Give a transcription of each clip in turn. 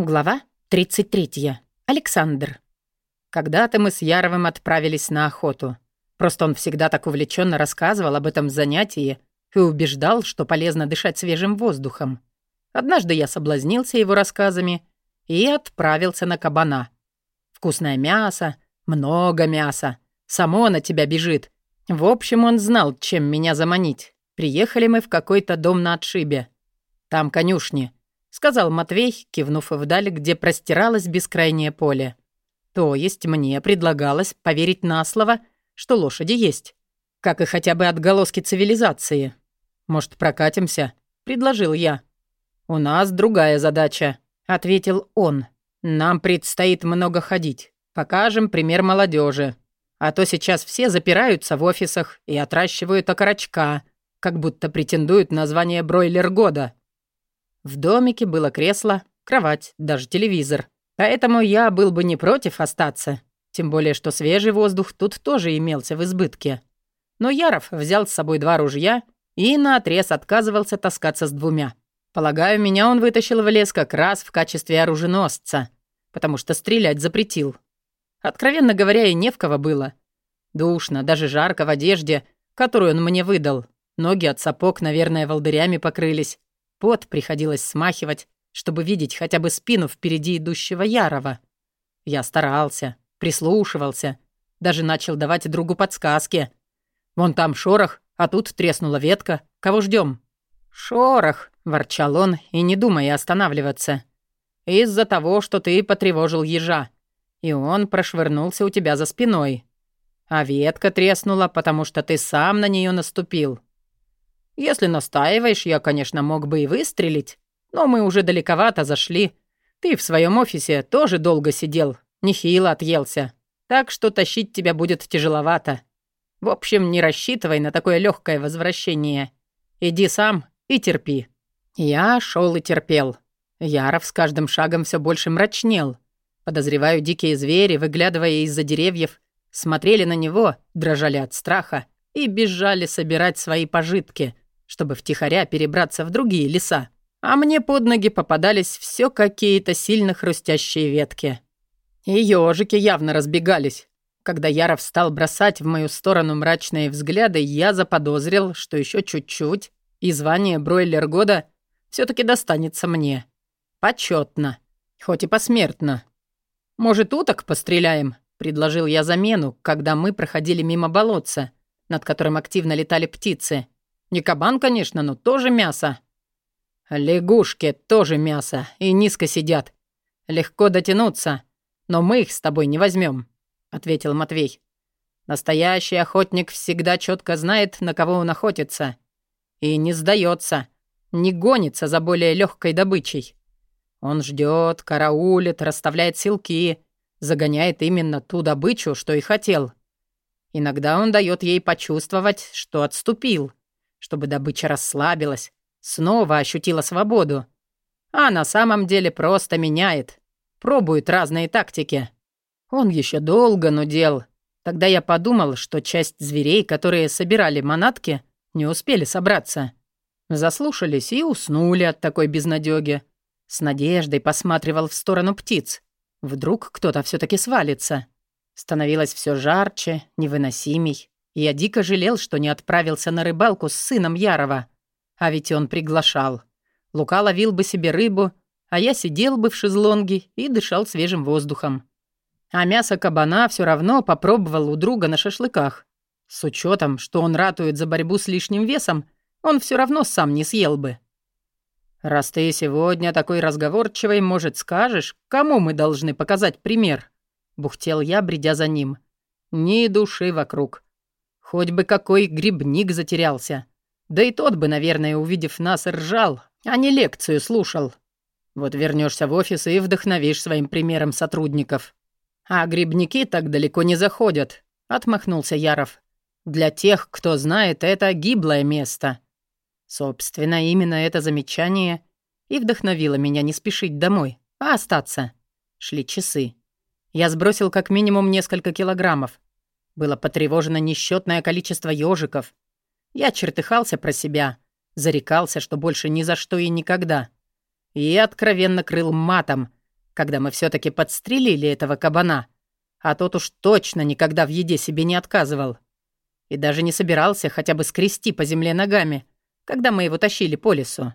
Глава 33. Александр. Когда-то мы с Яровым отправились на охоту. Просто он всегда так увлеченно рассказывал об этом занятии и убеждал, что полезно дышать свежим воздухом. Однажды я соблазнился его рассказами и отправился на кабана. Вкусное мясо, много мяса, само на тебя бежит. В общем, он знал, чем меня заманить. Приехали мы в какой-то дом на отшибе. Там конюшни — сказал Матвей, кивнув вдаль, где простиралось бескрайнее поле. То есть мне предлагалось поверить на слово, что лошади есть, как и хотя бы отголоски цивилизации. Может, прокатимся? предложил я. У нас другая задача, ответил он. Нам предстоит много ходить. Покажем пример молодежи. А то сейчас все запираются в офисах и отращивают окорочка, как будто претендуют на звание бройлер года. В домике было кресло, кровать, даже телевизор. Поэтому я был бы не против остаться. Тем более, что свежий воздух тут тоже имелся в избытке. Но Яров взял с собой два ружья и наотрез отказывался таскаться с двумя. Полагаю, меня он вытащил в лес как раз в качестве оруженосца, потому что стрелять запретил. Откровенно говоря, и не в кого было. Душно, даже жарко в одежде, которую он мне выдал. Ноги от сапог, наверное, волдырями покрылись. Пот приходилось смахивать, чтобы видеть хотя бы спину впереди идущего Ярова. Я старался, прислушивался, даже начал давать другу подсказки. Вон там шорох, а тут треснула ветка. Кого ждем? «Шорох», — ворчал он, и не думая останавливаться. «Из-за того, что ты потревожил ежа, и он прошвырнулся у тебя за спиной. А ветка треснула, потому что ты сам на нее наступил. Если настаиваешь, я, конечно, мог бы и выстрелить, но мы уже далековато зашли. Ты в своем офисе тоже долго сидел, нехило отъелся, так что тащить тебя будет тяжеловато. В общем, не рассчитывай на такое легкое возвращение. Иди сам и терпи». Я шел и терпел. Яров с каждым шагом все больше мрачнел. Подозреваю, дикие звери, выглядывая из-за деревьев, смотрели на него, дрожали от страха и бежали собирать свои пожитки — чтобы втихаря перебраться в другие леса. А мне под ноги попадались все какие-то сильно хрустящие ветки. И ежики явно разбегались. Когда Яров стал бросать в мою сторону мрачные взгляды, я заподозрил, что еще чуть-чуть, и звание бройлер года все таки достанется мне. Почетно, хоть и посмертно. «Может, уток постреляем?» — предложил я замену, когда мы проходили мимо болотца, над которым активно летали птицы — не кабан, конечно, но тоже мясо. Лягушки тоже мясо и низко сидят. Легко дотянуться, но мы их с тобой не возьмем, ответил Матвей. Настоящий охотник всегда четко знает, на кого он охотится. И не сдается, не гонится за более легкой добычей. Он ждет, караулит, расставляет силки, загоняет именно ту добычу, что и хотел. Иногда он дает ей почувствовать, что отступил — чтобы добыча расслабилась, снова ощутила свободу. А на самом деле просто меняет, пробует разные тактики. Он еще долго нудел. Тогда я подумал, что часть зверей, которые собирали манатки, не успели собраться. Заслушались и уснули от такой безнадёги. С надеждой посматривал в сторону птиц. Вдруг кто-то все таки свалится. Становилось все жарче, невыносимей. Я дико жалел, что не отправился на рыбалку с сыном Ярова. А ведь он приглашал. Лука ловил бы себе рыбу, а я сидел бы в шезлонге и дышал свежим воздухом. А мясо кабана все равно попробовал у друга на шашлыках. С учетом, что он ратует за борьбу с лишним весом, он все равно сам не съел бы. «Раз ты сегодня такой разговорчивый, может, скажешь, кому мы должны показать пример?» Бухтел я, бредя за ним. «Ни души вокруг. Хоть бы какой грибник затерялся. Да и тот бы, наверное, увидев нас, ржал, а не лекцию слушал. Вот вернешься в офис и вдохновишь своим примером сотрудников. А грибники так далеко не заходят, отмахнулся Яров. Для тех, кто знает, это гиблое место. Собственно, именно это замечание и вдохновило меня не спешить домой, а остаться. Шли часы. Я сбросил как минимум несколько килограммов. Было потревожено несчетное количество ежиков. Я чертыхался про себя, зарекался, что больше ни за что и никогда. И откровенно крыл матом, когда мы все таки подстрелили этого кабана. А тот уж точно никогда в еде себе не отказывал. И даже не собирался хотя бы скрести по земле ногами, когда мы его тащили по лесу.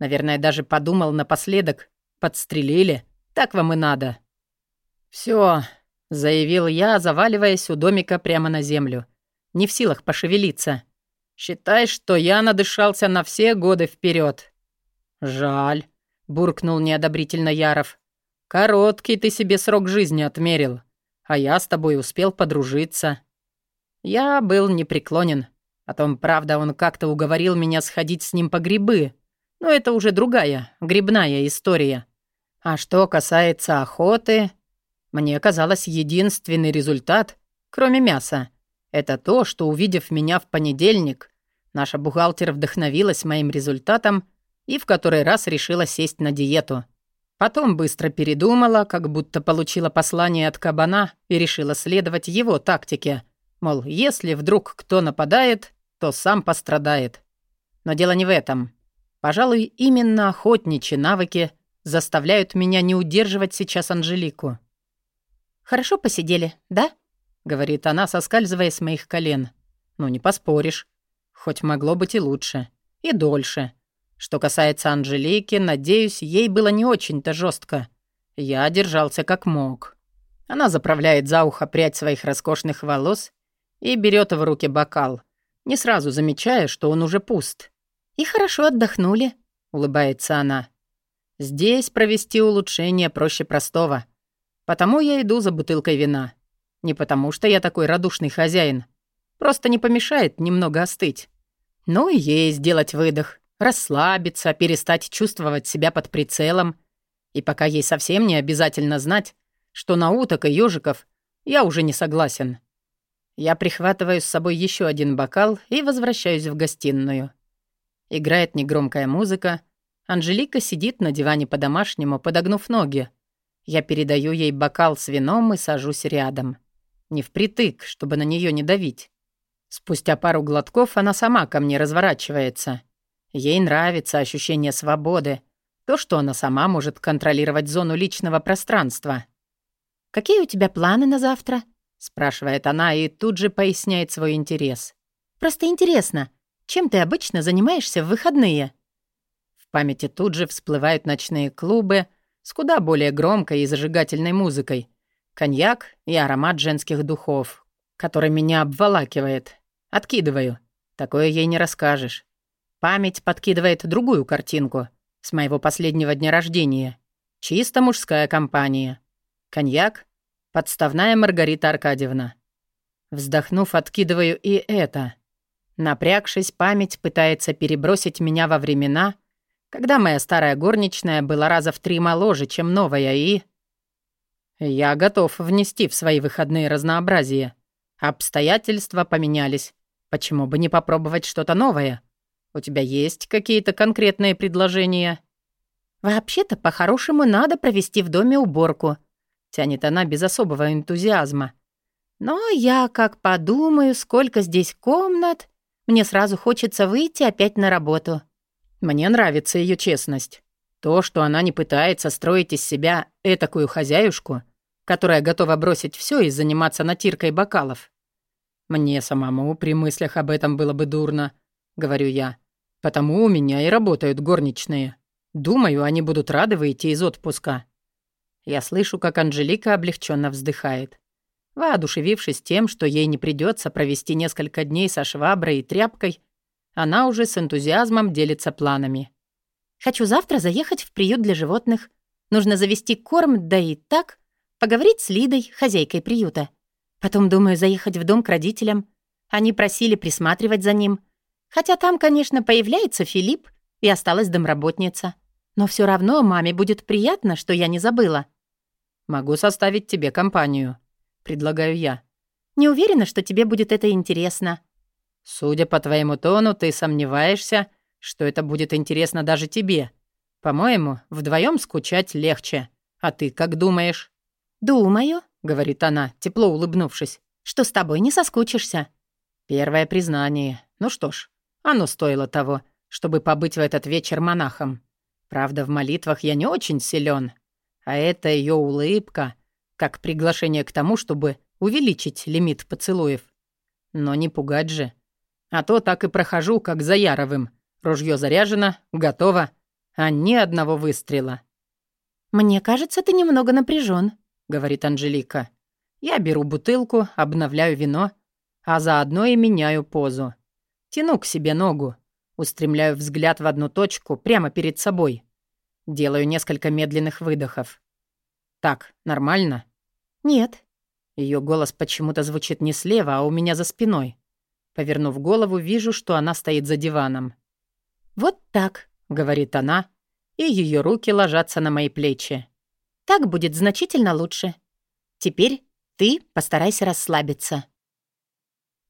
Наверное, даже подумал напоследок, подстрелили, так вам и надо. Все, заявил я, заваливаясь у домика прямо на землю. Не в силах пошевелиться. Считай, что я надышался на все годы вперед. Жаль, буркнул неодобрительно Яров. Короткий ты себе срок жизни отмерил, а я с тобой успел подружиться. Я был непреклонен. О том, правда, он как-то уговорил меня сходить с ним по грибы. Но это уже другая, грибная история. А что касается охоты, мне казалось, единственный результат, кроме мяса, это то, что, увидев меня в понедельник, наша бухгалтер вдохновилась моим результатом и в который раз решила сесть на диету. Потом быстро передумала, как будто получила послание от кабана и решила следовать его тактике. Мол, если вдруг кто нападает, то сам пострадает. Но дело не в этом. Пожалуй, именно охотничьи навыки заставляют меня не удерживать сейчас Анжелику. «Хорошо посидели, да?» — говорит она, соскальзывая с моих колен. «Ну, не поспоришь. Хоть могло быть и лучше. И дольше. Что касается Анжелики, надеюсь, ей было не очень-то жестко. Я держался как мог. Она заправляет за ухо прядь своих роскошных волос и берет в руки бокал, не сразу замечая, что он уже пуст. «И хорошо отдохнули», — улыбается она. «Здесь провести улучшение проще простого». Потому я иду за бутылкой вина. Не потому, что я такой радушный хозяин. Просто не помешает немного остыть. Ну и ей сделать выдох, расслабиться, перестать чувствовать себя под прицелом. И пока ей совсем не обязательно знать, что на уток и ёжиков я уже не согласен. Я прихватываю с собой еще один бокал и возвращаюсь в гостиную. Играет негромкая музыка. Анжелика сидит на диване по-домашнему, подогнув ноги. Я передаю ей бокал с вином и сажусь рядом. Не впритык, чтобы на нее не давить. Спустя пару глотков она сама ко мне разворачивается. Ей нравится ощущение свободы, то, что она сама может контролировать зону личного пространства. «Какие у тебя планы на завтра?» — спрашивает она и тут же поясняет свой интерес. «Просто интересно, чем ты обычно занимаешься в выходные?» В памяти тут же всплывают ночные клубы, с куда более громкой и зажигательной музыкой. Коньяк и аромат женских духов, который меня обволакивает. Откидываю. Такое ей не расскажешь. Память подкидывает другую картинку с моего последнего дня рождения. Чисто мужская компания. Коньяк, подставная Маргарита Аркадьевна. Вздохнув, откидываю и это. Напрягшись, память пытается перебросить меня во времена — когда моя старая горничная была раза в три моложе, чем новая, и... Я готов внести в свои выходные разнообразие. Обстоятельства поменялись. Почему бы не попробовать что-то новое? У тебя есть какие-то конкретные предложения? Вообще-то, по-хорошему, надо провести в доме уборку. Тянет она без особого энтузиазма. Но я как подумаю, сколько здесь комнат, мне сразу хочется выйти опять на работу. Мне нравится ее честность. То, что она не пытается строить из себя этакую хозяюшку, которая готова бросить все и заниматься натиркой бокалов. Мне самому при мыслях об этом было бы дурно, говорю я. Потому у меня и работают горничные. Думаю, они будут рады выйти из отпуска. Я слышу, как Анжелика облегченно вздыхает. Воодушевившись тем, что ей не придется провести несколько дней со шваброй и тряпкой, она уже с энтузиазмом делится планами. «Хочу завтра заехать в приют для животных. Нужно завести корм, да и так. Поговорить с Лидой, хозяйкой приюта. Потом, думаю, заехать в дом к родителям. Они просили присматривать за ним. Хотя там, конечно, появляется Филипп и осталась домработница. Но все равно маме будет приятно, что я не забыла». «Могу составить тебе компанию», — предлагаю я. «Не уверена, что тебе будет это интересно», Судя по твоему тону, ты сомневаешься, что это будет интересно даже тебе. По-моему, вдвоем скучать легче. А ты как думаешь?» «Думаю», — говорит она, тепло улыбнувшись, «что с тобой не соскучишься». Первое признание. Ну что ж, оно стоило того, чтобы побыть в этот вечер монахом. Правда, в молитвах я не очень силен. А это ее улыбка, как приглашение к тому, чтобы увеличить лимит поцелуев. Но не пугать же. А то так и прохожу, как за Яровым. Ружье заряжено, готово, а ни одного выстрела. «Мне кажется, ты немного напряжен, говорит Анжелика. Я беру бутылку, обновляю вино, а заодно и меняю позу. Тяну к себе ногу, устремляю взгляд в одну точку, прямо перед собой. Делаю несколько медленных выдохов. «Так, нормально?» «Нет». Ее голос почему-то звучит не слева, а у меня за спиной. Повернув голову, вижу, что она стоит за диваном. «Вот так», — говорит она, и ее руки ложатся на мои плечи. «Так будет значительно лучше. Теперь ты постарайся расслабиться».